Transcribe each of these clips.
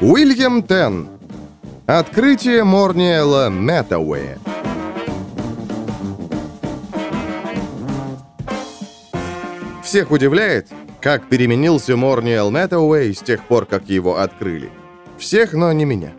Уильям Тен. Открытие Морниэла Мэттауэя. Всех удивляет, как переменился Морниэл Мэттауэй с тех пор, как его открыли. Всех, но не меня.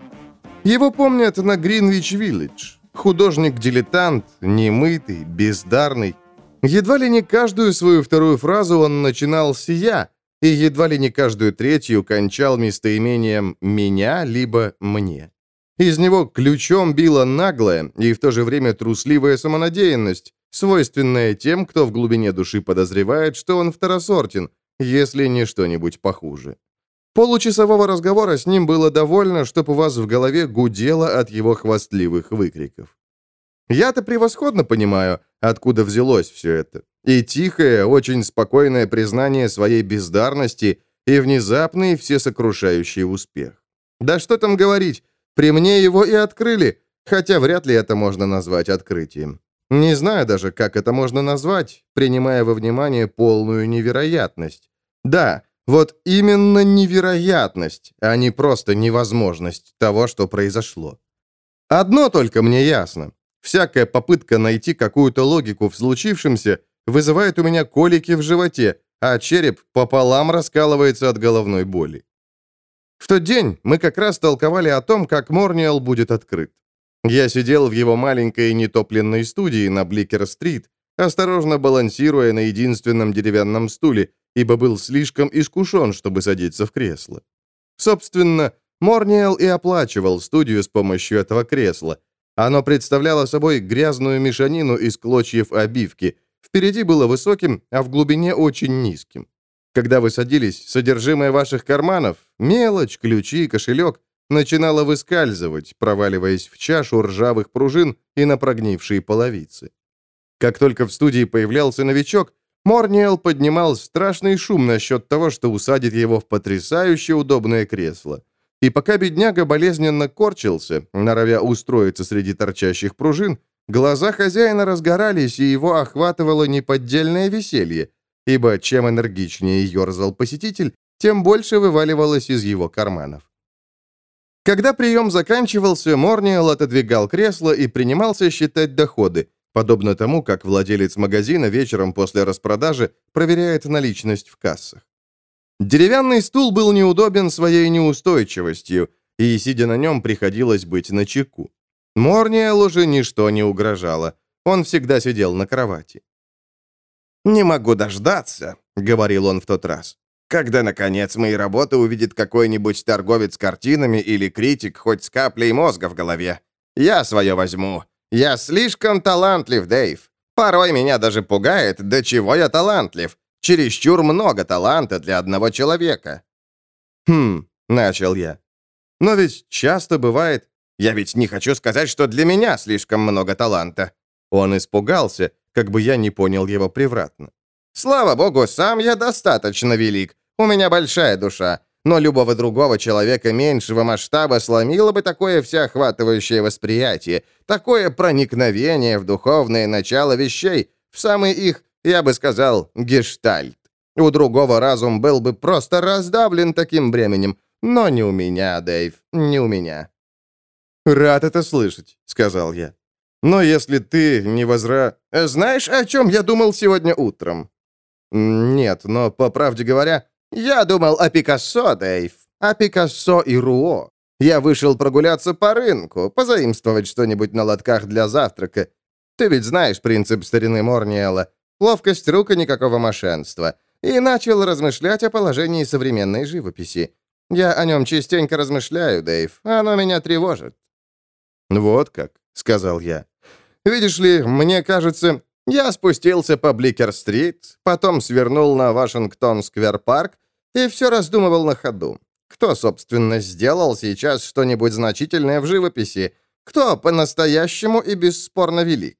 Его помнят на Гринвич-Виллидж. Художник-дилетант, немытый, бездарный. Едва ли не каждую свою вторую фразу он начинал с «я», и едва ли не каждую третью кончал местоимением «меня» либо «мне». Из него ключом била наглая и в то же время трусливая самонадеянность, свойственная тем, кто в глубине души подозревает, что он второсортен, если не что-нибудь похуже. Получасового разговора с ним было довольно, чтобы у вас в голове гудело от его хвастливых выкриков. Я-то превосходно понимаю, откуда взялось все это. И тихое, очень спокойное признание своей бездарности и внезапный всесокрушающий успех. Да что там говорить, при мне его и открыли, хотя вряд ли это можно назвать открытием. Не знаю даже, как это можно назвать, принимая во внимание полную невероятность. Да, вот именно невероятность, а не просто невозможность того, что произошло. Одно только мне ясно. Всякая попытка найти какую-то логику в случившемся вызывает у меня колики в животе, а череп пополам раскалывается от головной боли. В тот день мы как раз толковали о том, как Морниал будет открыт. Я сидел в его маленькой нетопленной студии на Бликер-стрит, осторожно балансируя на единственном деревянном стуле, ибо был слишком искушен, чтобы садиться в кресло. Собственно, Морниэл и оплачивал студию с помощью этого кресла, оно представляло собой грязную мешанину из клочьев обивки. Впереди было высоким, а в глубине очень низким. Когда вы садились, содержимое ваших карманов, мелочь, ключи, кошелек, начинало выскальзывать, проваливаясь в чашу ржавых пружин и на прогнившие половицы. Как только в студии появлялся новичок, Морниэл поднимал страшный шум насчет того, что усадит его в потрясающе удобное кресло. И пока бедняга болезненно корчился, норовя устроиться среди торчащих пружин, глаза хозяина разгорались, и его охватывало неподдельное веселье, ибо чем энергичнее ерзал посетитель, тем больше вываливалось из его карманов. Когда прием заканчивался, Морниэл отодвигал кресло и принимался считать доходы, подобно тому, как владелец магазина вечером после распродажи проверяет наличность в кассах. Деревянный стул был неудобен своей неустойчивостью, и, сидя на нем, приходилось быть начеку. Морниэлу же ничто не угрожало. Он всегда сидел на кровати. «Не могу дождаться», — говорил он в тот раз, «когда, наконец, мои работы увидит какой-нибудь торговец картинами или критик хоть с каплей мозга в голове. Я свое возьму. Я слишком талантлив, Дэйв. Порой меня даже пугает, до чего я талантлив. Чересчур много таланта для одного человека». «Хм», — начал я. «Но ведь часто бывает...» «Я ведь не хочу сказать, что для меня слишком много таланта». Он испугался, как бы я не понял его превратно. «Слава богу, сам я достаточно велик. У меня большая душа. Но любого другого человека меньшего масштаба сломило бы такое всеохватывающее восприятие, такое проникновение в духовное начало вещей, в самый их я бы сказал, гештальт. У другого разум был бы просто раздавлен таким бременем. Но не у меня, Дэйв, не у меня. «Рад это слышать», — сказал я. «Но если ты не возра...» «Знаешь, о чем я думал сегодня утром?» «Нет, но, по правде говоря, я думал о Пикассо, Дэйв. О Пикассо и Руо. Я вышел прогуляться по рынку, позаимствовать что-нибудь на лотках для завтрака. Ты ведь знаешь принцип старины Морниэла. Ловкость рук и никакого мошенства. И начал размышлять о положении современной живописи. Я о нем частенько размышляю, Дэйв. Оно меня тревожит. «Вот как», — сказал я. «Видишь ли, мне кажется, я спустился по Бликер-стрит, потом свернул на Вашингтон-сквер-парк и все раздумывал на ходу. Кто, собственно, сделал сейчас что-нибудь значительное в живописи? Кто по-настоящему и бесспорно велик?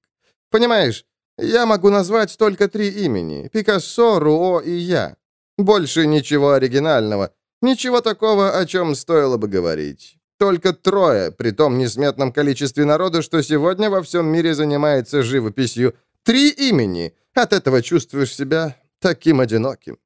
Понимаешь, я могу назвать только три имени — Пикассо, Руо и я. Больше ничего оригинального, ничего такого, о чем стоило бы говорить. Только трое, при том несметном количестве народа, что сегодня во всем мире занимается живописью. Три имени. От этого чувствуешь себя таким одиноким.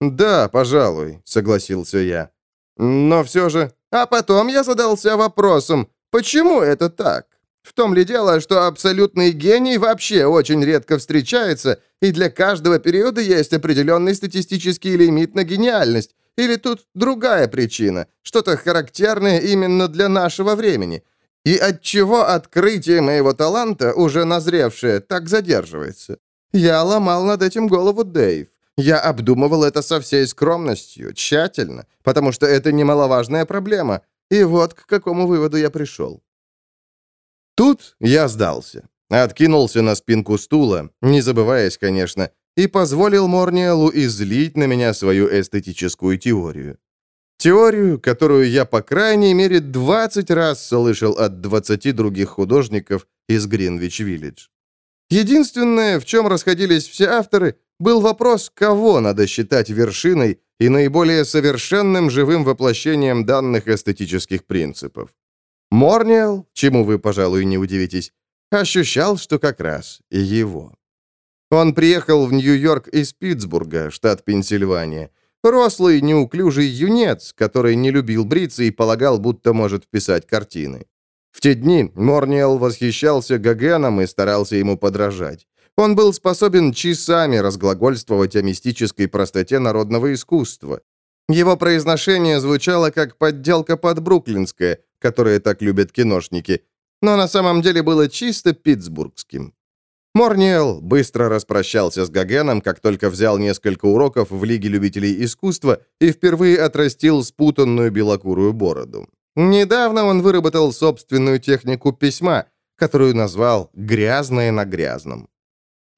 «Да, пожалуй», — согласился я. Но все же... А потом я задался вопросом, почему это так? В том ли дело, что абсолютный гений вообще очень редко встречается, и для каждого периода есть определенный статистический лимит на гениальность? Или тут другая причина, что-то характерное именно для нашего времени? И от чего открытие моего таланта, уже назревшее, так задерживается? Я ломал над этим голову Дэйв. Я обдумывал это со всей скромностью, тщательно, потому что это немаловажная проблема. И вот к какому выводу я пришел. Тут я сдался. Откинулся на спинку стула, не забываясь, конечно, и позволил Морниелу излить на меня свою эстетическую теорию. Теорию, которую я, по крайней мере, 20 раз слышал от 20 других художников из Гринвич-Виллидж. Единственное, в чем расходились все авторы, был вопрос, кого надо считать вершиной и наиболее совершенным живым воплощением данных эстетических принципов. Морниел, чему вы, пожалуй, не удивитесь, ощущал, что как раз его. Он приехал в Нью-Йорк из Питтсбурга, штат Пенсильвания. Рослый, неуклюжий юнец, который не любил бриться и полагал, будто может писать картины. В те дни Морниел восхищался Гогеном и старался ему подражать. Он был способен часами разглагольствовать о мистической простоте народного искусства. Его произношение звучало как подделка под бруклинское, которые так любят киношники, но на самом деле было чисто питтсбургским. Морниел быстро распрощался с Гогеном, как только взял несколько уроков в Лиге любителей искусства и впервые отрастил спутанную белокурую бороду. Недавно он выработал собственную технику письма, которую назвал «грязное на грязном».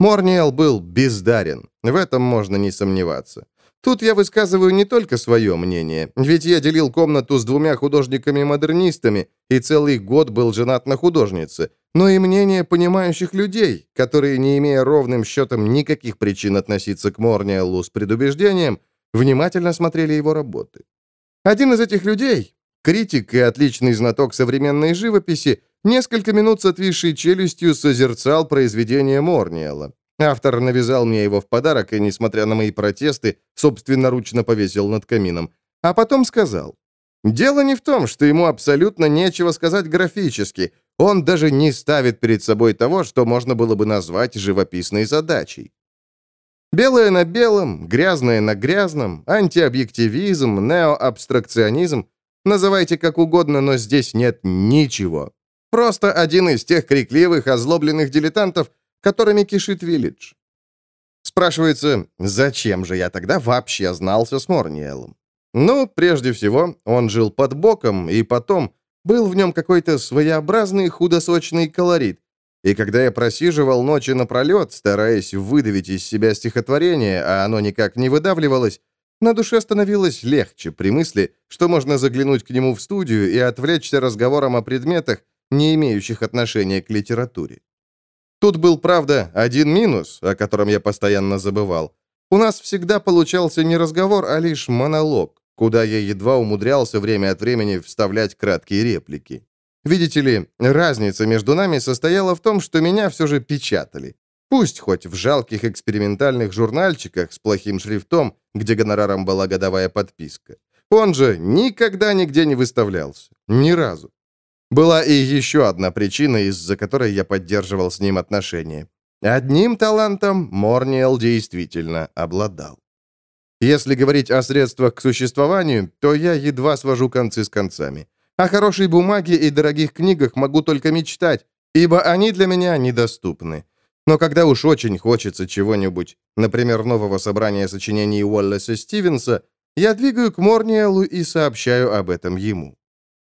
Морниел был бездарен, в этом можно не сомневаться. Тут я высказываю не только свое мнение, ведь я делил комнату с двумя художниками-модернистами и целый год был женат на художнице, но и мнение понимающих людей, которые, не имея ровным счетом никаких причин относиться к Морниеллу с предубеждением, внимательно смотрели его работы. Один из этих людей, критик и отличный знаток современной живописи, несколько минут с отвисшей челюстью созерцал произведение Морниелла. Автор навязал мне его в подарок и, несмотря на мои протесты, собственноручно повесил над камином. А потом сказал, «Дело не в том, что ему абсолютно нечего сказать графически. Он даже не ставит перед собой того, что можно было бы назвать живописной задачей. Белое на белом, грязное на грязном, антиобъективизм, неоабстракционизм. Называйте как угодно, но здесь нет ничего. Просто один из тех крикливых, озлобленных дилетантов, которыми кишит Виллидж. Спрашивается, зачем же я тогда вообще знался с Морниелом? Ну, прежде всего, он жил под боком, и потом был в нем какой-то своеобразный худосочный колорит. И когда я просиживал ночи напролет, стараясь выдавить из себя стихотворение, а оно никак не выдавливалось, на душе становилось легче при мысли, что можно заглянуть к нему в студию и отвлечься разговором о предметах, не имеющих отношения к литературе. Тут был, правда, один минус, о котором я постоянно забывал. У нас всегда получался не разговор, а лишь монолог, куда я едва умудрялся время от времени вставлять краткие реплики. Видите ли, разница между нами состояла в том, что меня все же печатали. Пусть хоть в жалких экспериментальных журнальчиках с плохим шрифтом, где гонораром была годовая подписка. Он же никогда нигде не выставлялся. Ни разу. Была и еще одна причина, из-за которой я поддерживал с ним отношения. Одним талантом Морниел действительно обладал. Если говорить о средствах к существованию, то я едва свожу концы с концами. О хорошей бумаге и дорогих книгах могу только мечтать, ибо они для меня недоступны. Но когда уж очень хочется чего-нибудь, например, нового собрания сочинений Уоллеса Стивенса, я двигаю к Морниелу и сообщаю об этом ему.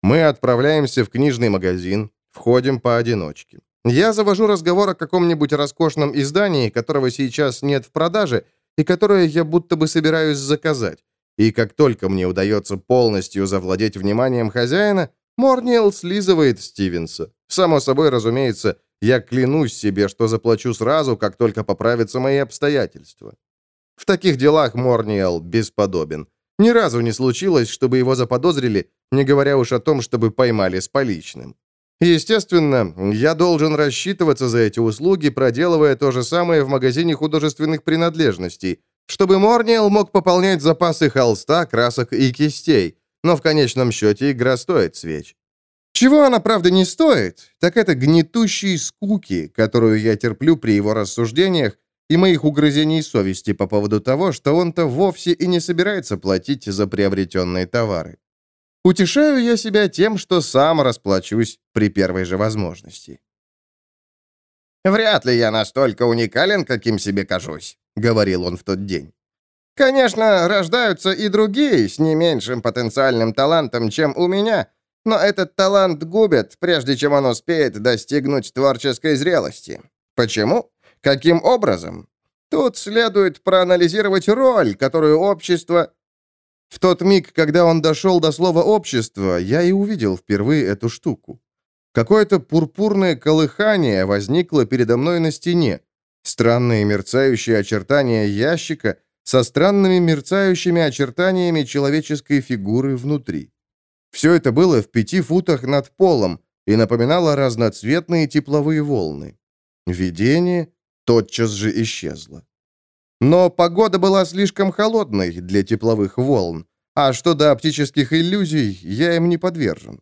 Мы отправляемся в книжный магазин, входим поодиночке. Я завожу разговор о каком-нибудь роскошном издании, которого сейчас нет в продаже, и которое я будто бы собираюсь заказать. И как только мне удается полностью завладеть вниманием хозяина, Морниел слизывает Стивенса. Само собой, разумеется, я клянусь себе, что заплачу сразу, как только поправятся мои обстоятельства. В таких делах Морниел бесподобен. Ни разу не случилось, чтобы его заподозрили, не говоря уж о том, чтобы поймали с поличным. Естественно, я должен рассчитываться за эти услуги, проделывая то же самое в магазине художественных принадлежностей, чтобы Морниел мог пополнять запасы холста, красок и кистей, но в конечном счете игра стоит свеч. Чего она, правда, не стоит, так это гнетущей скуки, которую я терплю при его рассуждениях, и моих угрызений совести по поводу того, что он-то вовсе и не собирается платить за приобретенные товары. Утешаю я себя тем, что сам расплачусь при первой же возможности. «Вряд ли я настолько уникален, каким себе кажусь», — говорил он в тот день. «Конечно, рождаются и другие с не меньшим потенциальным талантом, чем у меня, но этот талант губят, прежде чем он успеет достигнуть творческой зрелости. Почему? Каким образом? Тут следует проанализировать роль, которую общество в тот миг, когда он дошел до слова «общество», я и увидел впервые эту штуку. Какое-то пурпурное колыхание возникло передо мной на стене. Странные мерцающие очертания ящика со странными мерцающими очертаниями человеческой фигуры внутри. Все это было в пяти футах над полом и напоминало разноцветные тепловые волны. Видение тотчас же исчезло. Но погода была слишком холодной для тепловых волн, а что до оптических иллюзий, я им не подвержен.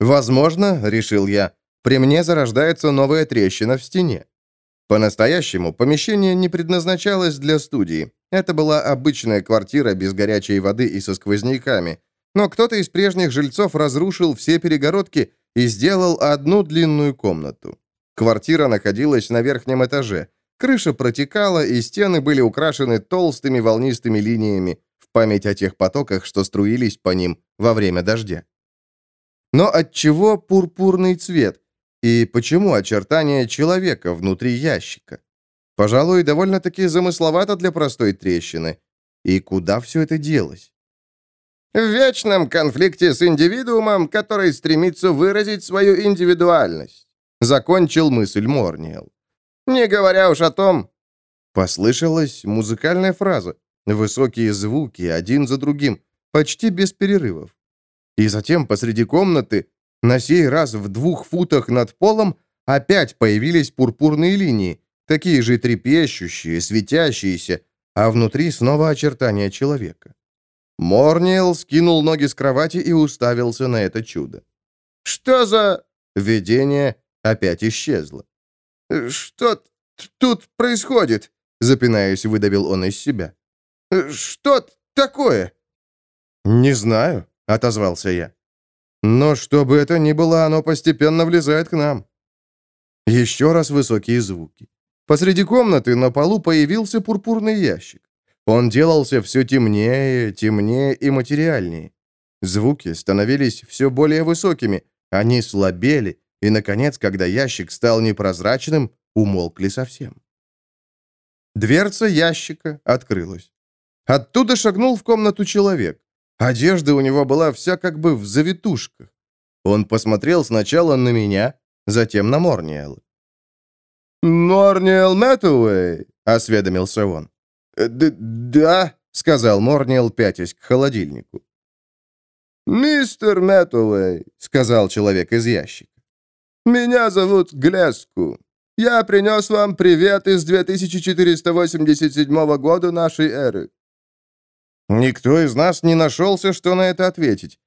Возможно, решил я, при мне зарождается новая трещина в стене. По-настоящему, помещение не предназначалось для студии. Это была обычная квартира без горячей воды и со сквозняками. Но кто-то из прежних жильцов разрушил все перегородки и сделал одну длинную комнату. Квартира находилась на верхнем этаже. Крыша протекала, и стены были украшены толстыми волнистыми линиями в память о тех потоках, что струились по ним во время дождя. Но от чего пурпурный цвет? И почему очертания человека внутри ящика? Пожалуй, довольно-таки замысловато для простой трещины. И куда все это делось? В вечном конфликте с индивидуумом, который стремится выразить свою индивидуальность. Закончил мысль Морниел. Не говоря уж о том...» Послышалась музыкальная фраза. Высокие звуки, один за другим, почти без перерывов. И затем посреди комнаты, на сей раз в двух футах над полом, опять появились пурпурные линии, такие же трепещущие, светящиеся, а внутри снова очертания человека. Морниел скинул ноги с кровати и уставился на это чудо. «Что за...» Видение опять исчезло. «Что тут происходит?» Запинаясь, выдавил он из себя. «Что такое?» «Не знаю», — отозвался я. «Но что бы это ни было, оно постепенно влезает к нам». Еще раз высокие звуки. Посреди комнаты на полу появился пурпурный ящик. Он делался все темнее, темнее и материальнее. Звуки становились все более высокими, они слабели, и, наконец, когда ящик стал непрозрачным, умолкли совсем. Дверца ящика открылась. Оттуда шагнул в комнату человек. Одежда у него была вся как бы в завитушках. Он посмотрел сначала на меня, затем на Морниэла. «Морниэл Мэттуэй?» — осведомился он. «Да», — сказал Морниэл, пятясь к холодильнику. «Мистер Мэттуэй», — сказал человек из ящика. «Меня зовут Глеску. Я принес вам привет из 2487 года нашей эры». Никто из нас не нашелся, что на это ответить.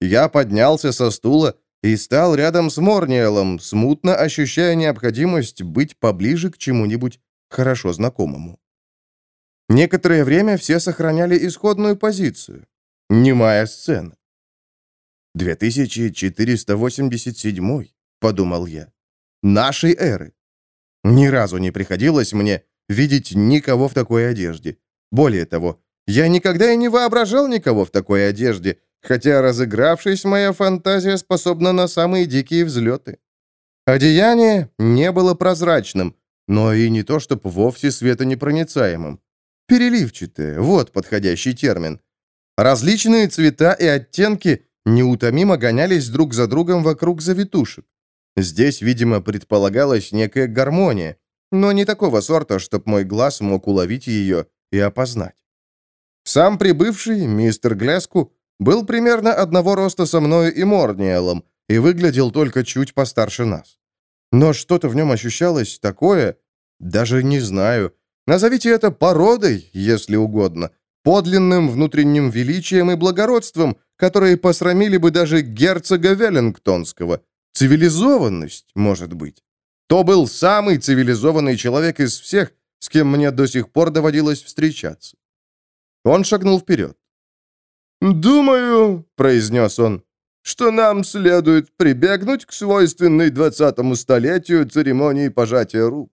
Я поднялся со стула и стал рядом с Морниелом, смутно ощущая необходимость быть поближе к чему-нибудь хорошо знакомому. Некоторое время все сохраняли исходную позицию. Немая сцена. 2487 — подумал я. «Нашей эры». Ни разу не приходилось мне видеть никого в такой одежде. Более того, я никогда и не воображал никого в такой одежде, хотя, разыгравшись, моя фантазия способна на самые дикие взлеты. Одеяние не было прозрачным, но и не то, чтобы вовсе светонепроницаемым. Переливчатое — вот подходящий термин. Различные цвета и оттенки неутомимо гонялись друг за другом вокруг завитушек. Здесь, видимо, предполагалась некая гармония, но не такого сорта, чтоб мой глаз мог уловить ее и опознать. Сам прибывший, мистер Глеску, был примерно одного роста со мною и Морниелом и выглядел только чуть постарше нас. Но что-то в нем ощущалось такое, даже не знаю, назовите это породой, если угодно, подлинным внутренним величием и благородством, которые посрамили бы даже герцога Веллингтонского. Цивилизованность, может быть. То был самый цивилизованный человек из всех, с кем мне до сих пор доводилось встречаться. Он шагнул вперед. «Думаю», — произнес он, — «что нам следует прибегнуть к свойственной двадцатому столетию церемонии пожатия рук».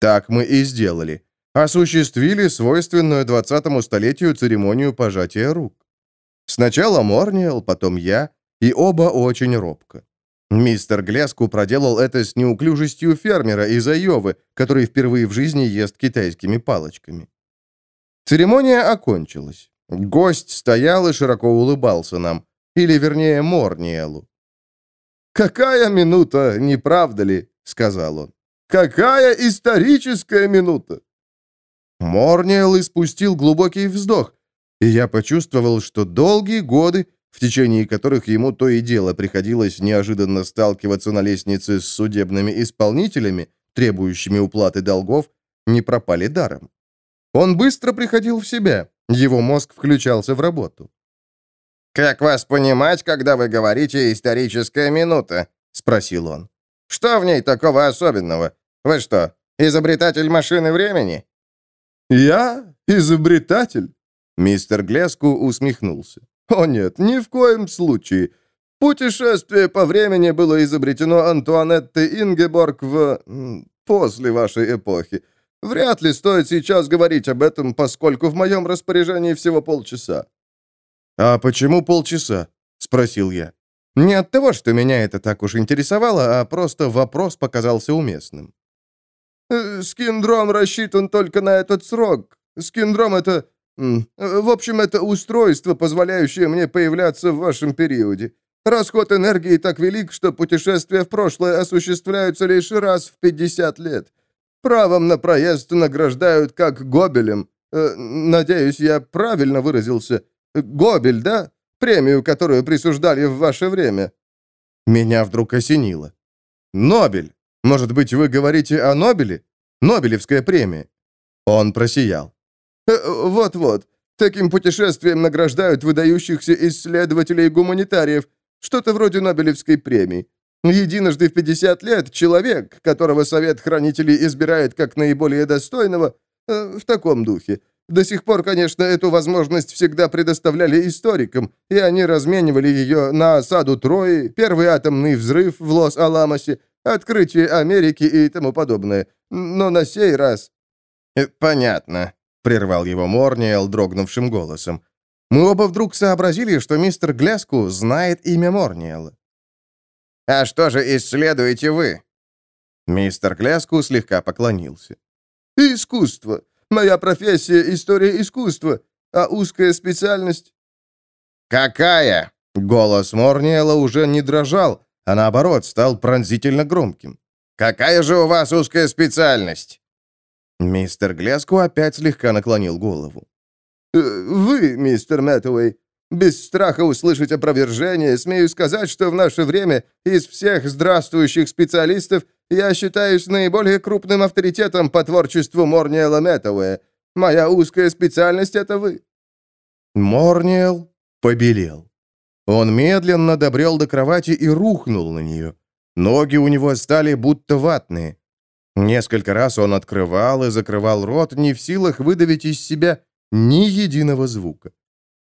Так мы и сделали. Осуществили свойственную двадцатому столетию церемонию пожатия рук. Сначала Морниел, потом я, и оба очень робко. Мистер Глеску проделал это с неуклюжестью фермера из Айовы, который впервые в жизни ест китайскими палочками. Церемония окончилась. Гость стоял и широко улыбался нам, или, вернее, Морниелу. «Какая минута, не правда ли?» — сказал он. «Какая историческая минута!» Морниел испустил глубокий вздох, и я почувствовал, что долгие годы, в течение которых ему то и дело приходилось неожиданно сталкиваться на лестнице с судебными исполнителями, требующими уплаты долгов, не пропали даром. Он быстро приходил в себя, его мозг включался в работу. «Как вас понимать, когда вы говорите «историческая минута»?» — спросил он. «Что в ней такого особенного? Вы что, изобретатель машины времени?» «Я? Изобретатель?» Мистер Глеску усмехнулся. «О нет, ни в коем случае. Путешествие по времени было изобретено Антуанеттой Ингеборг в... после вашей эпохи. Вряд ли стоит сейчас говорить об этом, поскольку в моем распоряжении всего полчаса». «А почему полчаса?» — спросил я. Не от того, что меня это так уж интересовало, а просто вопрос показался уместным. «Э, «Скиндром рассчитан только на этот срок. Скиндром — это... В общем, это устройство, позволяющее мне появляться в вашем периоде. Расход энергии так велик, что путешествия в прошлое осуществляются лишь раз в 50 лет. Правом на проезд награждают как гобелем. Э, надеюсь, я правильно выразился. Гобель, да? Премию, которую присуждали в ваше время». Меня вдруг осенило. «Нобель. Может быть, вы говорите о Нобеле? Нобелевская премия». Он просиял. «Э, «Вот-вот. Таким путешествием награждают выдающихся исследователей-гуманитариев. Что-то вроде Нобелевской премии. Единожды в 50 лет человек, которого Совет Хранителей избирает как наиболее достойного, э, в таком духе. До сих пор, конечно, эту возможность всегда предоставляли историкам, и они разменивали ее на осаду Трои, первый атомный взрыв в Лос-Аламосе, открытие Америки и тому подобное. Но на сей раз... «Э, «Понятно», — прервал его Морниэл дрогнувшим голосом. Мы оба вдруг сообразили, что мистер Гляску знает имя Морниэла. «А что же исследуете вы?» Мистер Кляску слегка поклонился. «Искусство. Моя профессия — история искусства, а узкая специальность...» «Какая?» Голос Морниэла уже не дрожал, а наоборот стал пронзительно громким. «Какая же у вас узкая специальность?» Мистер Глеску опять слегка наклонил голову. «Э, «Вы, мистер Мэттуэй, без страха услышать опровержение, смею сказать, что в наше время из всех здравствующих специалистов я считаюсь наиболее крупным авторитетом по творчеству Морниэла Мэттауэя. Моя узкая специальность — это вы». Морниэл побелел. Он медленно добрел до кровати и рухнул на нее. Ноги у него стали будто ватные. Несколько раз он открывал и закрывал рот, не в силах выдавить из себя ни единого звука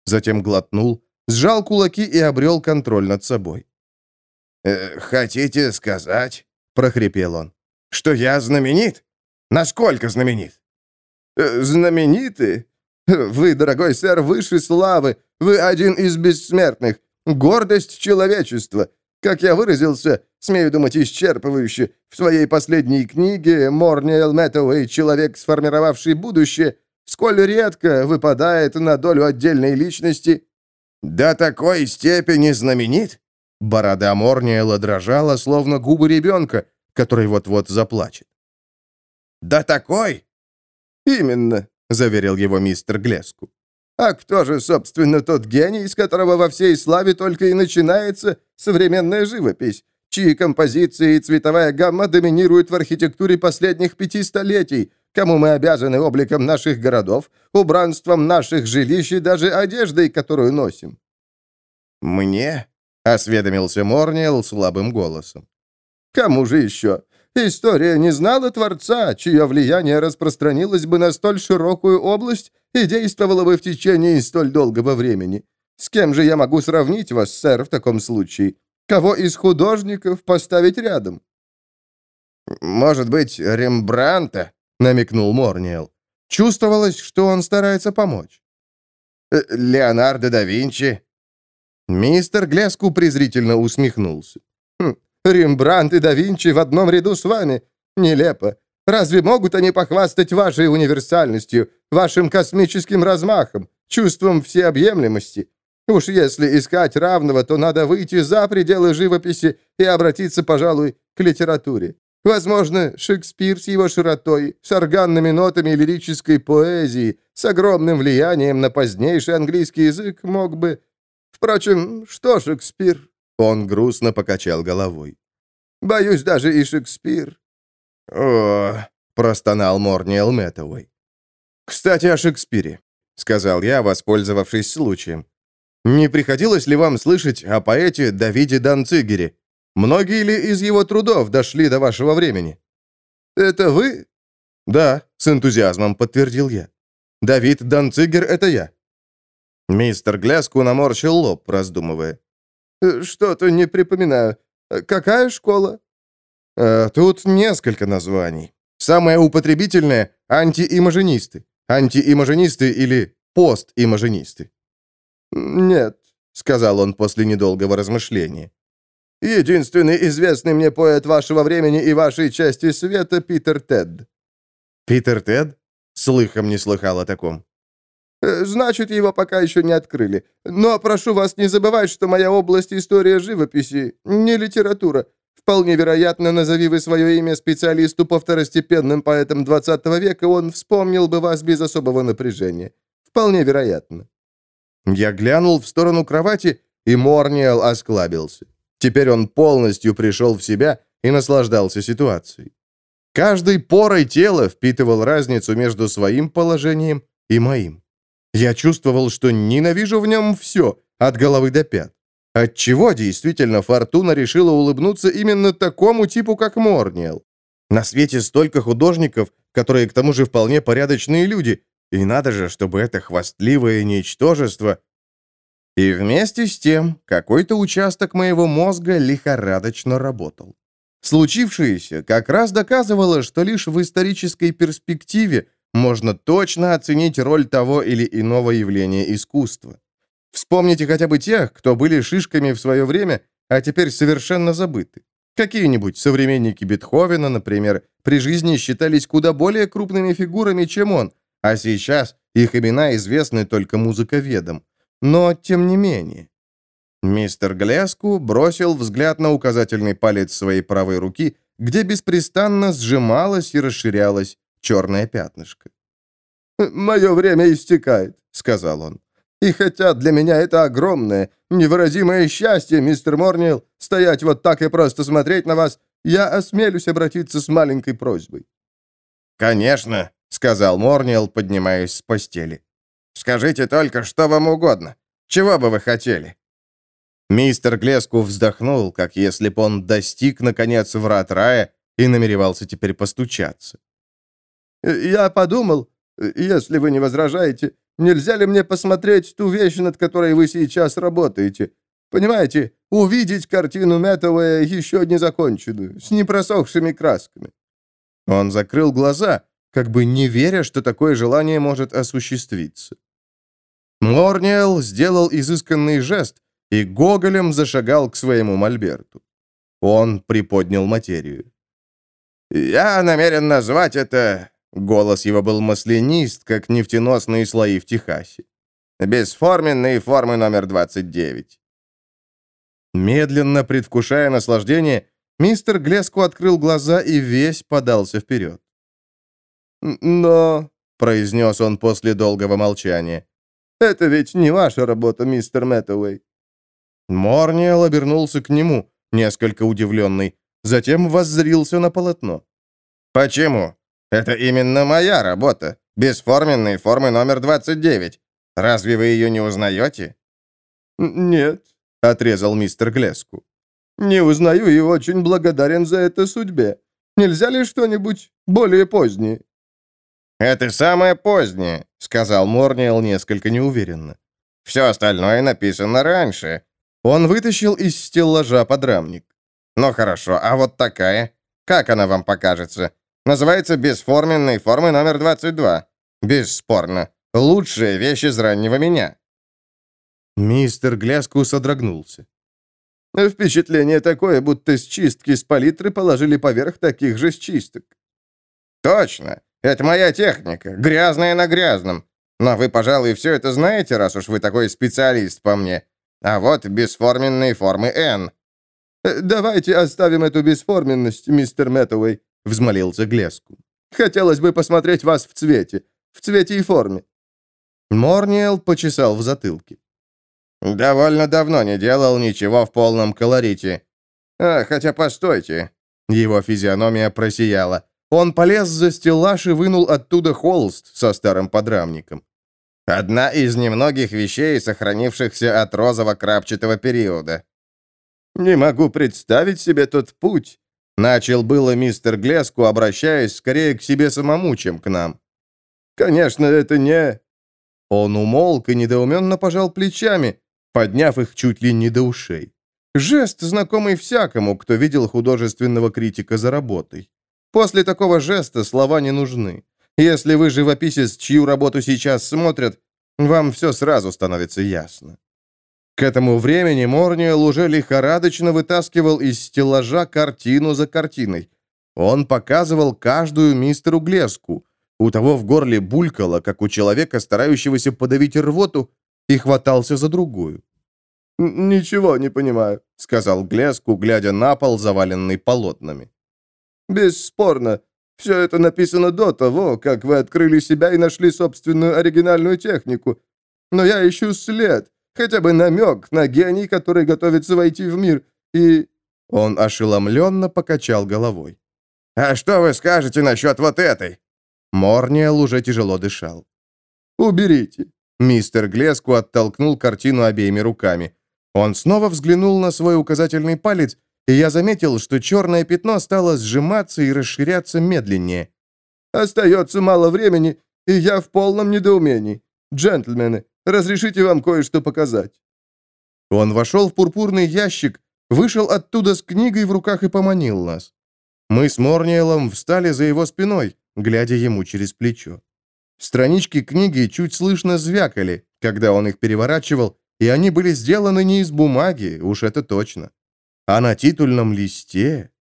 затем глотнул, сжал кулаки и обрел контроль над собой. «Э, «Хотите сказать, — прохрипел он, — что я знаменит? Насколько знаменит?» э, «Знаменитый? Вы, дорогой сэр, выше славы, вы один из бессмертных, гордость человечества. Как я выразился, смею думать исчерпывающе, в своей последней книге «Морниэл Мэттауэй. Человек, сформировавший будущее», сколь редко выпадает на долю отдельной личности. До такой степени знаменит? Борода Морниэла дрожала, словно губы ребенка, который вот-вот заплачет. «Да такой?» «Именно», — заверил его мистер Глеску. «А кто же, собственно, тот гений, с которого во всей славе только и начинается современная живопись, чьи композиции и цветовая гамма доминируют в архитектуре последних пяти столетий, кому мы обязаны обликом наших городов, убранством наших жилищ и даже одеждой, которую носим. «Мне?» — осведомился Морниел слабым голосом. «Кому же еще? История не знала Творца, чье влияние распространилось бы на столь широкую область и действовало бы в течение столь долгого времени. С кем же я могу сравнить вас, сэр, в таком случае? Кого из художников поставить рядом?» «Может быть, Рембранта?» — намекнул Морниел. Чувствовалось, что он старается помочь. «Э, «Леонардо да Винчи?» Мистер Глеску презрительно усмехнулся. «Хм, Рембрандт и да Винчи в одном ряду с вами? Нелепо. Разве могут они похвастать вашей универсальностью, вашим космическим размахом, чувством всеобъемлемости? Уж если искать равного, то надо выйти за пределы живописи и обратиться, пожалуй, к литературе. Возможно, Шекспир с его широтой, с органными нотами лирической поэзии, с огромным влиянием на позднейший английский язык мог бы... Впрочем, что Шекспир? Он грустно покачал головой. Боюсь, даже и Шекспир. О, простонал Морниэл Мэттауэй. «Кстати, о Шекспире», — сказал я, воспользовавшись случаем. «Не приходилось ли вам слышать о поэте Давиде Данцигере? Многие ли из его трудов дошли до вашего времени?» «Это вы?» «Да», — с энтузиазмом подтвердил я. «Давид Данцигер — это я». Мистер Гляску наморщил лоб, раздумывая. «Э, «Что-то не припоминаю. Какая школа?» э, «Тут несколько названий. Самое употребительное — антиимажинисты. Антиимажинисты или постимажинисты». «Нет», — сказал он после недолгого размышления. Единственный известный мне поэт вашего времени и вашей части света — Питер Тед». «Питер Тед? Слыхом не слыхал о таком». Э, «Значит, его пока еще не открыли. Но прошу вас не забывать, что моя область — история живописи, не литература. Вполне вероятно, назови вы свое имя специалисту по второстепенным поэтам 20 века, он вспомнил бы вас без особого напряжения. Вполне вероятно». Я глянул в сторону кровати, и Морниел осклабился. Теперь он полностью пришел в себя и наслаждался ситуацией. Каждой порой тела впитывал разницу между своим положением и моим. Я чувствовал, что ненавижу в нем все, от головы до пят. Отчего действительно Фортуна решила улыбнуться именно такому типу, как Морниел? На свете столько художников, которые к тому же вполне порядочные люди, и надо же, чтобы это хвастливое ничтожество и вместе с тем какой-то участок моего мозга лихорадочно работал. Случившееся как раз доказывало, что лишь в исторической перспективе можно точно оценить роль того или иного явления искусства. Вспомните хотя бы тех, кто были шишками в свое время, а теперь совершенно забыты. Какие-нибудь современники Бетховена, например, при жизни считались куда более крупными фигурами, чем он, а сейчас их имена известны только музыковедам. Но тем не менее. Мистер Глеску бросил взгляд на указательный палец своей правой руки, где беспрестанно сжималось и расширялось черное пятнышко. «Мое время истекает», — сказал он. «И хотя для меня это огромное, невыразимое счастье, мистер Морнил, стоять вот так и просто смотреть на вас, я осмелюсь обратиться с маленькой просьбой». «Конечно», — сказал Морнил, поднимаясь с постели. Скажите только, что вам угодно. Чего бы вы хотели?» Мистер Глеску вздохнул, как если бы он достиг, наконец, врат рая и намеревался теперь постучаться. «Я подумал, если вы не возражаете, нельзя ли мне посмотреть ту вещь, над которой вы сейчас работаете? Понимаете, увидеть картину Мэттауэя еще не законченную, с непросохшими красками». Он закрыл глаза, как бы не веря, что такое желание может осуществиться. Морниэл сделал изысканный жест и гоголем зашагал к своему мольберту. Он приподнял материю. «Я намерен назвать это...» Голос его был маслянист, как нефтеносные слои в Техасе. «Бесформенные формы номер 29». Медленно предвкушая наслаждение, мистер Глеску открыл глаза и весь подался вперед. «Но...» — произнес он после долгого молчания. Это ведь не ваша работа, мистер Мэттауэй». Морниел обернулся к нему, несколько удивленный, затем воззрился на полотно. «Почему? Это именно моя работа, бесформенной формы номер 29. Разве вы ее не узнаете?» «Нет», отрезал мистер Глеску. «Не узнаю и очень благодарен за это судьбе. Нельзя ли что-нибудь более позднее?» «Это самое позднее», — сказал Морниел несколько неуверенно. «Все остальное написано раньше». Он вытащил из стеллажа подрамник. «Ну хорошо, а вот такая? Как она вам покажется? Называется «Бесформенной формы номер 22». Бесспорно. Лучшая вещь из раннего меня». Мистер Гляску содрогнулся. «Впечатление такое, будто с чистки с палитры положили поверх таких же счисток». «Точно. Это моя техника. Грязная на грязном. Но вы, пожалуй, все это знаете, раз уж вы такой специалист по мне. А вот бесформенные формы N». Э, «Давайте оставим эту бесформенность, мистер Мэттауэй», — взмолился Глеску. «Хотелось бы посмотреть вас в цвете. В цвете и форме». Морниел почесал в затылке. «Довольно давно не делал ничего в полном колорите. А, хотя постойте». Его физиономия просияла. Он полез за стеллаж и вынул оттуда холст со старым подрамником. Одна из немногих вещей, сохранившихся от розово-крапчатого периода. «Не могу представить себе тот путь», — начал было мистер Глеску, обращаясь скорее к себе самому, чем к нам. «Конечно, это не...» Он умолк и недоуменно пожал плечами, подняв их чуть ли не до ушей. Жест, знакомый всякому, кто видел художественного критика за работой. После такого жеста слова не нужны. Если вы живописец, чью работу сейчас смотрят, вам все сразу становится ясно. К этому времени Морниел уже лихорадочно вытаскивал из стеллажа картину за картиной. Он показывал каждую мистеру Глеску. У того в горле булькало, как у человека, старающегося подавить рвоту, и хватался за другую. «Ничего не понимаю», — сказал Глеску, глядя на пол, заваленный полотнами. «Бесспорно, все это написано до того, как вы открыли себя и нашли собственную оригинальную технику. Но я ищу след, Хотя бы намек на гений, который готовится войти в мир, и...» Он ошеломленно покачал головой. «А что вы скажете насчет вот этой?» Морниел уже тяжело дышал. «Уберите». Мистер Глеску оттолкнул картину обеими руками. Он снова взглянул на свой указательный палец, и я заметил, что черное пятно стало сжиматься и расширяться медленнее. «Остается мало времени, и я в полном недоумении. Джентльмены, Разрешите вам кое-что показать». Он вошел в пурпурный ящик, вышел оттуда с книгой в руках и поманил нас. Мы с Морниелом встали за его спиной, глядя ему через плечо. Странички книги чуть слышно звякали, когда он их переворачивал, и они были сделаны не из бумаги, уж это точно, а на титульном листе.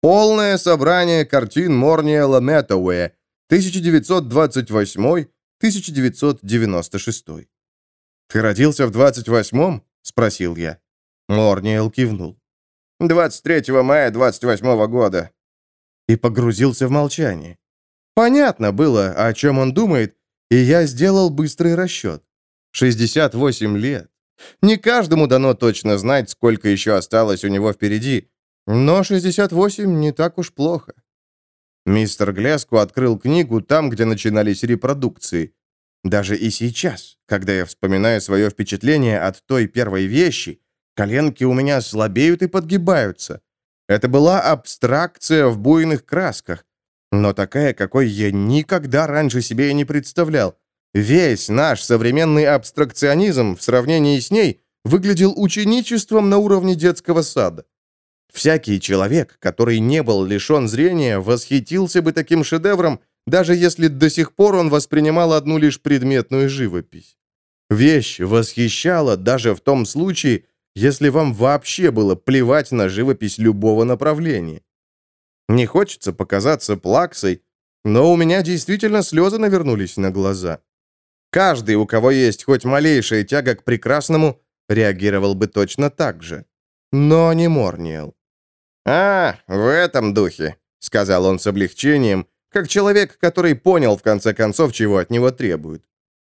Полное собрание картин Морниела Мэттауэя, 1928 1996. «Ты родился в 28-м?» — спросил я. Морниэл кивнул. «23 мая 28-го года». И погрузился в молчание. Понятно было, о чем он думает, и я сделал быстрый расчет. 68 лет. Не каждому дано точно знать, сколько еще осталось у него впереди, но 68 не так уж плохо. Мистер Глеску открыл книгу там, где начинались репродукции. Даже и сейчас, когда я вспоминаю свое впечатление от той первой вещи, коленки у меня слабеют и подгибаются. Это была абстракция в буйных красках, но такая, какой я никогда раньше себе и не представлял. Весь наш современный абстракционизм в сравнении с ней выглядел ученичеством на уровне детского сада. Всякий человек, который не был лишен зрения, восхитился бы таким шедевром, даже если до сих пор он воспринимал одну лишь предметную живопись. Вещь восхищала даже в том случае, если вам вообще было плевать на живопись любого направления. Не хочется показаться плаксой, но у меня действительно слезы навернулись на глаза. Каждый, у кого есть хоть малейшая тяга к прекрасному, реагировал бы точно так же. Но не Морниел. «А, в этом духе», — сказал он с облегчением, как человек, который понял, в конце концов, чего от него требуют.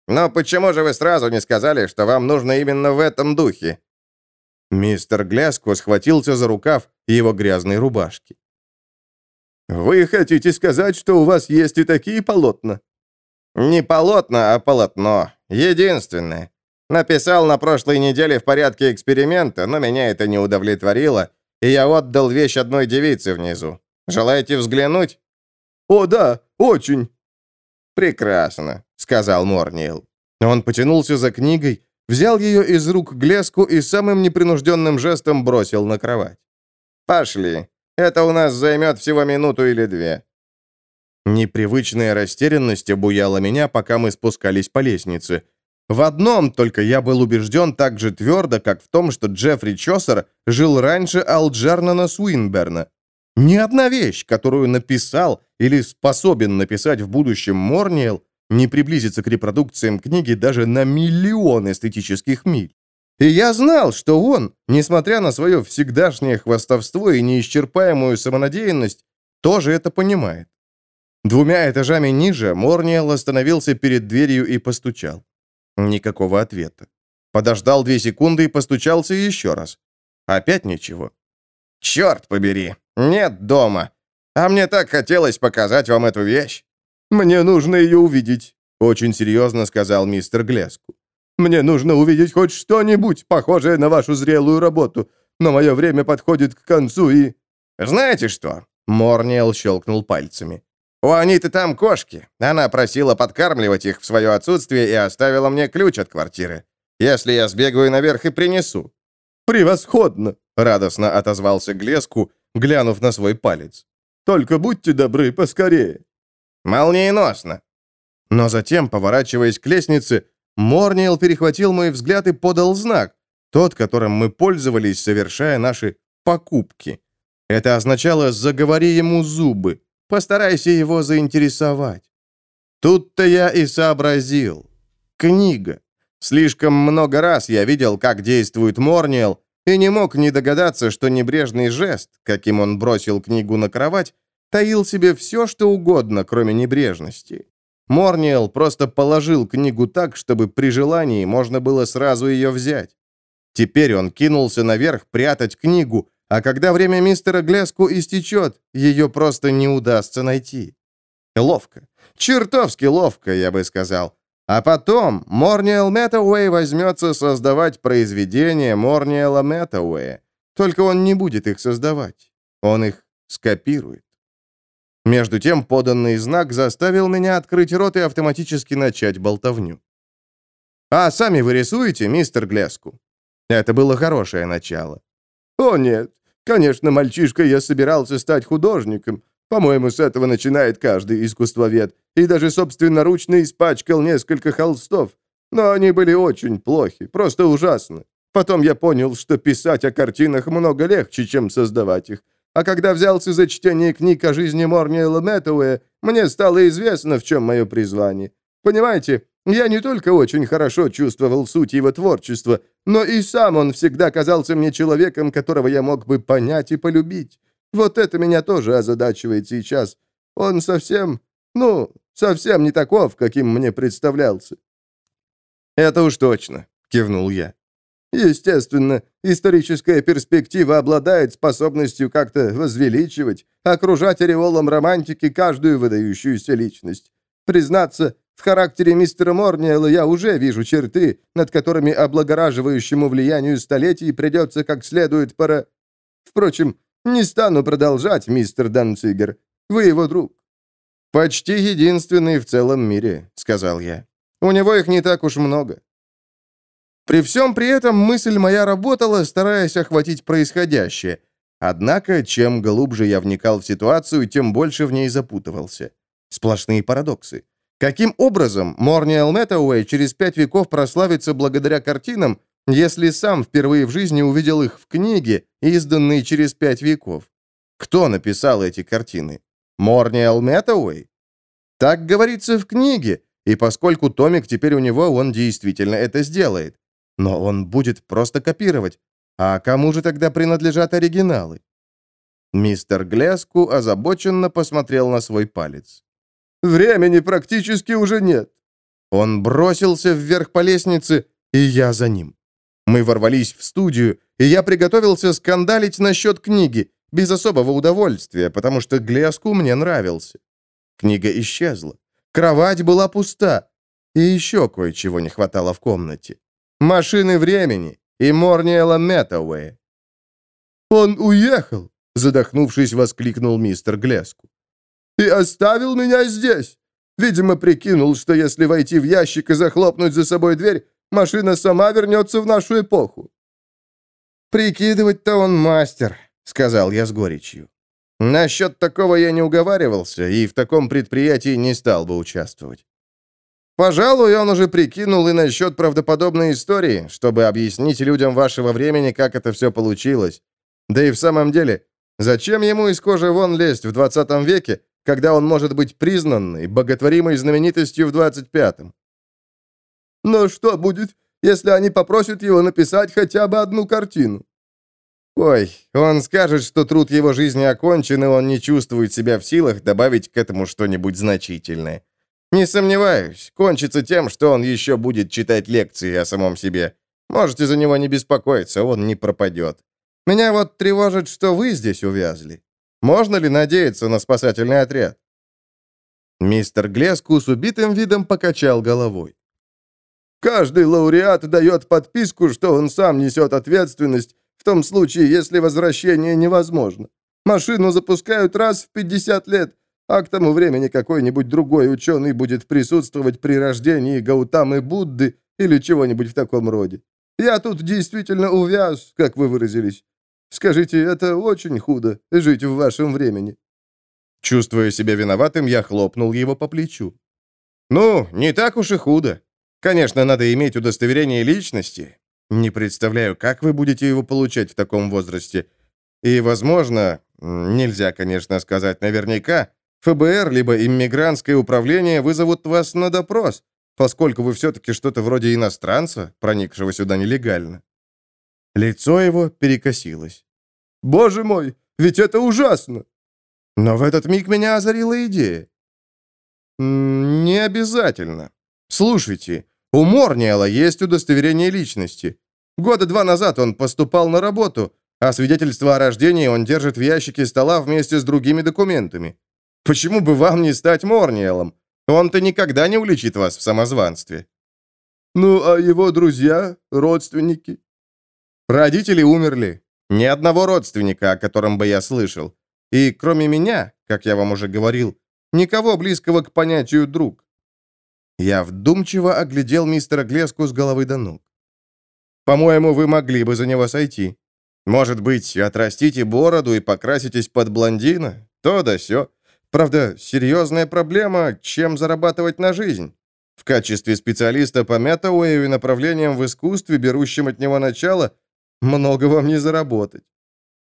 «Но почему же вы сразу не сказали, что вам нужно именно в этом духе?» Мистер Гляско схватился за рукав его грязной рубашки. «Вы хотите сказать, что у вас есть и такие полотна?» «Не полотна, а полотно. Единственное. Написал на прошлой неделе в порядке эксперимента, но меня это не удовлетворило, и я отдал вещь одной девице внизу. Желаете взглянуть?» «О, да, очень!» «Прекрасно», — сказал Морниел. Он потянулся за книгой, взял ее из рук Глеску и самым непринужденным жестом бросил на кровать. «Пошли. Это у нас займет всего минуту или две». Непривычная растерянность обуяла меня, пока мы спускались по лестнице. В одном только я был убежден так же твердо, как в том, что Джеффри Чосер жил раньше Алджернана Суинберна. Ни одна вещь, которую написал или способен написать в будущем Морниел, не приблизится к репродукциям книги даже на миллион эстетических миль. И я знал, что он, несмотря на свое всегдашнее хвастовство и неисчерпаемую самонадеянность, тоже это понимает. Двумя этажами ниже Морниел остановился перед дверью и постучал. Никакого ответа. Подождал две секунды и постучался еще раз. Опять ничего. «Черт побери! Нет дома! А мне так хотелось показать вам эту вещь!» «Мне нужно ее увидеть», — очень серьезно сказал мистер Глеску. «Мне нужно увидеть хоть что-нибудь, похожее на вашу зрелую работу, но мое время подходит к концу и...» «Знаете что?» — Морниел щелкнул пальцами. «У Аниты там кошки. Она просила подкармливать их в свое отсутствие и оставила мне ключ от квартиры. Если я сбегаю наверх и принесу». «Превосходно!» — радостно отозвался Глеску, глянув на свой палец. «Только будьте добры, поскорее». «Молниеносно!» Но затем, поворачиваясь к лестнице, Морниел перехватил мой взгляд и подал знак, тот, которым мы пользовались, совершая наши покупки. Это означало «заговори ему зубы», постарайся его заинтересовать. Тут-то я и сообразил. Книга. Слишком много раз я видел, как действует Морниел, и не мог не догадаться, что небрежный жест, каким он бросил книгу на кровать, таил себе все, что угодно, кроме небрежности. Морниел просто положил книгу так, чтобы при желании можно было сразу ее взять. Теперь он кинулся наверх прятать книгу, а когда время мистера Глеску истечет, ее просто не удастся найти. Ловко. Чертовски ловко, я бы сказал. А потом Морниел Мэттауэй возьмется создавать произведения Морниела Мэттауэя. Только он не будет их создавать. Он их скопирует. Между тем поданный знак заставил меня открыть рот и автоматически начать болтовню. «А сами вы рисуете, мистер Глеску?» Это было хорошее начало. «О, нет. Конечно, мальчишка, я собирался стать художником. По-моему, с этого начинает каждый искусствовед. И даже собственноручно испачкал несколько холстов. Но они были очень плохи, просто ужасно. Потом я понял, что писать о картинах много легче, чем создавать их. А когда взялся за чтение книг о жизни Морниэла Мэттауэя, мне стало известно, в чем мое призвание. Понимаете, я не только очень хорошо чувствовал суть его творчества, но и сам он всегда казался мне человеком, которого я мог бы понять и полюбить. Вот это меня тоже озадачивает сейчас. Он совсем, ну, совсем не таков, каким мне представлялся». «Это уж точно», — кивнул я. Естественно, историческая перспектива обладает способностью как-то возвеличивать, окружать ореолом романтики каждую выдающуюся личность. Признаться, в характере мистера Морниэла я уже вижу черты, над которыми облагораживающему влиянию столетий придется как следует пора... Впрочем, не стану продолжать, мистер Данцигер. Вы его друг». «Почти единственный в целом мире», — сказал я. «У него их не так уж много». При всем при этом мысль моя работала, стараясь охватить происходящее. Однако, чем глубже я вникал в ситуацию, тем больше в ней запутывался. Сплошные парадоксы. Каким образом Морниэл Мэттауэй через пять веков прославится благодаря картинам, если сам впервые в жизни увидел их в книге, изданной через пять веков? Кто написал эти картины? Морниэл Мэттауэй? Так говорится в книге, и поскольку томик теперь у него, он действительно это сделает. Но он будет просто копировать. А кому же тогда принадлежат оригиналы? Мистер Глеску озабоченно посмотрел на свой палец. «Времени практически уже нет». Он бросился вверх по лестнице, и я за ним. Мы ворвались в студию, и я приготовился скандалить насчет книги, без особого удовольствия, потому что Глеску мне нравился. Книга исчезла. Кровать была пуста, и еще кое-чего не хватало в комнате. Машины времени и Морниэла Мэттауэя. «Он уехал!» — задохнувшись, воскликнул мистер Глеску. «И оставил меня здесь! Видимо, прикинул, что если войти в ящик и захлопнуть за собой дверь, машина сама вернется в нашу эпоху». «Прикидывать-то он мастер», — сказал я с горечью. Насчет такого я не уговаривался и в таком предприятии не стал бы участвовать. Пожалуй, он уже прикинул и насчет правдоподобной истории, чтобы объяснить людям вашего времени, как это все получилось. Да и в самом деле, зачем ему из кожи вон лезть в 20 веке, когда он может быть признанной, боготворимой знаменитостью в 25-м? Но что будет, если они попросят его написать хотя бы одну картину? Ой, он скажет, что труд его жизни окончен, и он не чувствует себя в силах добавить к этому что-нибудь значительное. Не сомневаюсь, кончится тем, что он еще будет читать лекции о самом себе. Можете за него не беспокоиться, он не пропадет. Меня вот тревожит, что вы здесь увязли. Можно ли надеяться на спасательный отряд?» Мистер Глеску с убитым видом покачал головой. «Каждый лауреат дает подписку, что он сам несет ответственность в том случае, если возвращение невозможно. Машину запускают раз в 50 лет, а к тому времени какой-нибудь другой ученый будет присутствовать при рождении Гаутамы Будды или чего-нибудь в таком роде. Я тут действительно увяз, как вы выразились. Скажите, это очень худо, жить в вашем времени». Чувствуя себя виноватым, я хлопнул его по плечу. «Ну, не так уж и худо. Конечно, надо иметь удостоверение личности. Не представляю, как вы будете его получать в таком возрасте. И, возможно, нельзя, конечно, сказать наверняка, ФБР либо иммигрантское управление вызовут вас на допрос, поскольку вы все-таки что-то вроде иностранца, проникшего сюда нелегально». Лицо его перекосилось. «Боже мой, ведь это ужасно!» Но в этот миг меня озарила идея. «Не обязательно. Слушайте, у Морниела есть удостоверение личности. Года два назад он поступал на работу, а свидетельство о рождении он держит в ящике стола вместе с другими документами. Почему бы вам не стать Морниелом? Он-то никогда не уличит вас в самозванстве». «Ну, а его друзья, родственники?» «Родители умерли. Ни одного родственника, о котором бы я слышал. И кроме меня, как я вам уже говорил, никого близкого к понятию «друг». Я вдумчиво оглядел мистера Глеску с головы до ног. «По-моему, вы могли бы за него сойти. Может быть, отрастите бороду и покраситесь под блондина? То да сё. Правда, серьезная проблема, чем зарабатывать на жизнь. В качестве специалиста по Метауэю и направлениям в искусстве, берущим от него начало, много вам не заработать.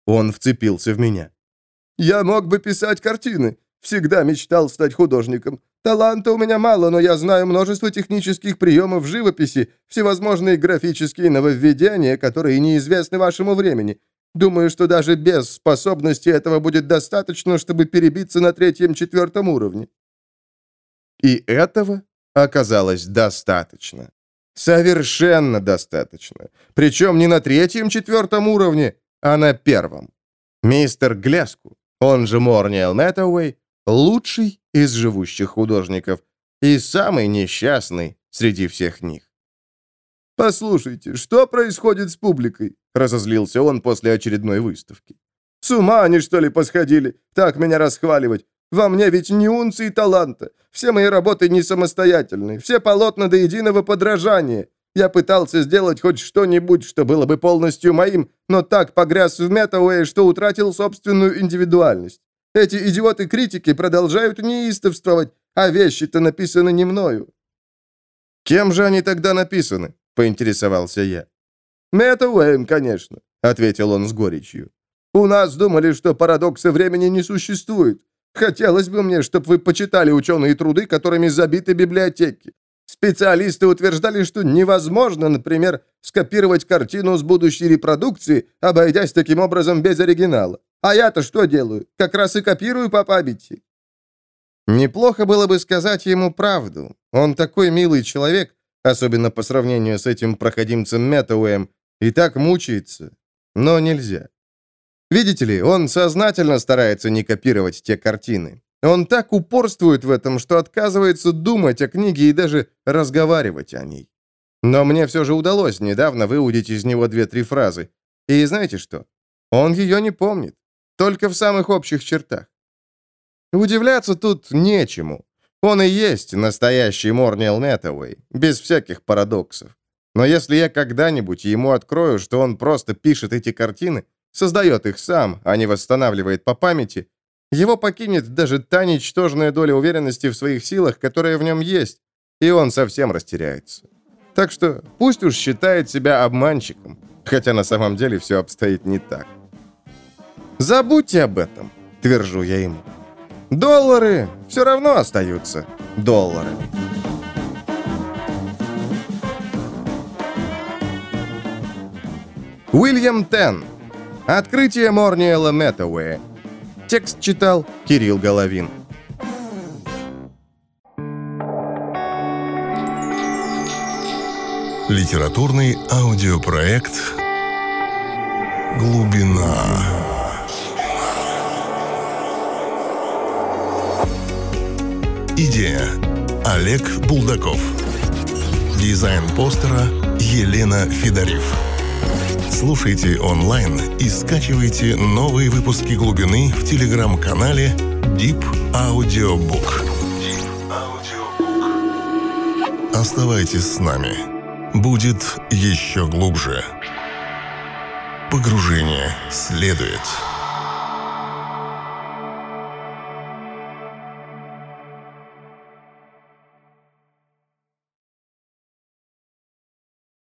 Он вцепился в меня. Я мог бы писать картины. Всегда мечтал стать художником. Таланта у меня мало, но я знаю множество технических приемов живописи, всевозможные графические нововведения, которые неизвестны вашему времени. Думаю, что даже без способности этого будет достаточно, чтобы перебиться на третьем-четвертом уровне». И этого оказалось достаточно. Совершенно достаточно. Причем не на третьем-четвертом уровне, а на первом. Мистер Глеску, он же Морниэл Мэттауэй, лучший из живущих художников и самый несчастный среди всех них. «Послушайте, что происходит с публикой?» — разозлился он после очередной выставки. «С ума они, что ли, посходили? Так меня расхваливать. Во мне ведь не унции таланта. Все мои работы не самостоятельны. Все полотна до единого подражания. Я пытался сделать хоть что-нибудь, что было бы полностью моим, но так погряз в Метауэй, что утратил собственную индивидуальность. Эти идиоты-критики продолжают неистовствовать, а вещи-то написаны не мною». «Кем же они тогда написаны?» — поинтересовался я. «Метауэем, конечно», — ответил он с горечью. «У нас думали, что парадокса времени не существует. Хотелось бы мне, чтобы вы почитали ученые труды, которыми забиты библиотеки. Специалисты утверждали, что невозможно, например, скопировать картину с будущей репродукции, обойдясь таким образом без оригинала. А я-то что делаю? Как раз и копирую по памяти. Неплохо было бы сказать ему правду. Он такой милый человек, особенно по сравнению с этим проходимцем Метауэем, и так мучается. Но нельзя. Видите ли, он сознательно старается не копировать те картины. Он так упорствует в этом, что отказывается думать о книге и даже разговаривать о ней. Но мне все же удалось недавно выудить из него две-три фразы. И знаете что? Он ее не помнит. Только в самых общих чертах. Удивляться тут нечему. Он и есть настоящий Морниэл Нетауэй, без всяких парадоксов. Но если я когда-нибудь ему открою, что он просто пишет эти картины, создает их сам, а не восстанавливает по памяти, его покинет даже та ничтожная доля уверенности в своих силах, которая в нем есть, и он совсем растеряется. Так что пусть уж считает себя обманщиком, хотя на самом деле все обстоит не так. «Забудьте об этом», — твержу я ему. «Доллары все равно остаются долларами». Уильям Тен. Открытие Морниэла Мэттауэя. Текст читал Кирилл Головин. Литературный аудиопроект «Глубина». Идея. Олег Булдаков. Дизайн постера Елена Федорив. Слушайте онлайн и скачивайте новые выпуски «Глубины» в телеграм-канале Deep Audiobook. Deep Audiobook. Оставайтесь с нами. Будет еще глубже. Погружение следует.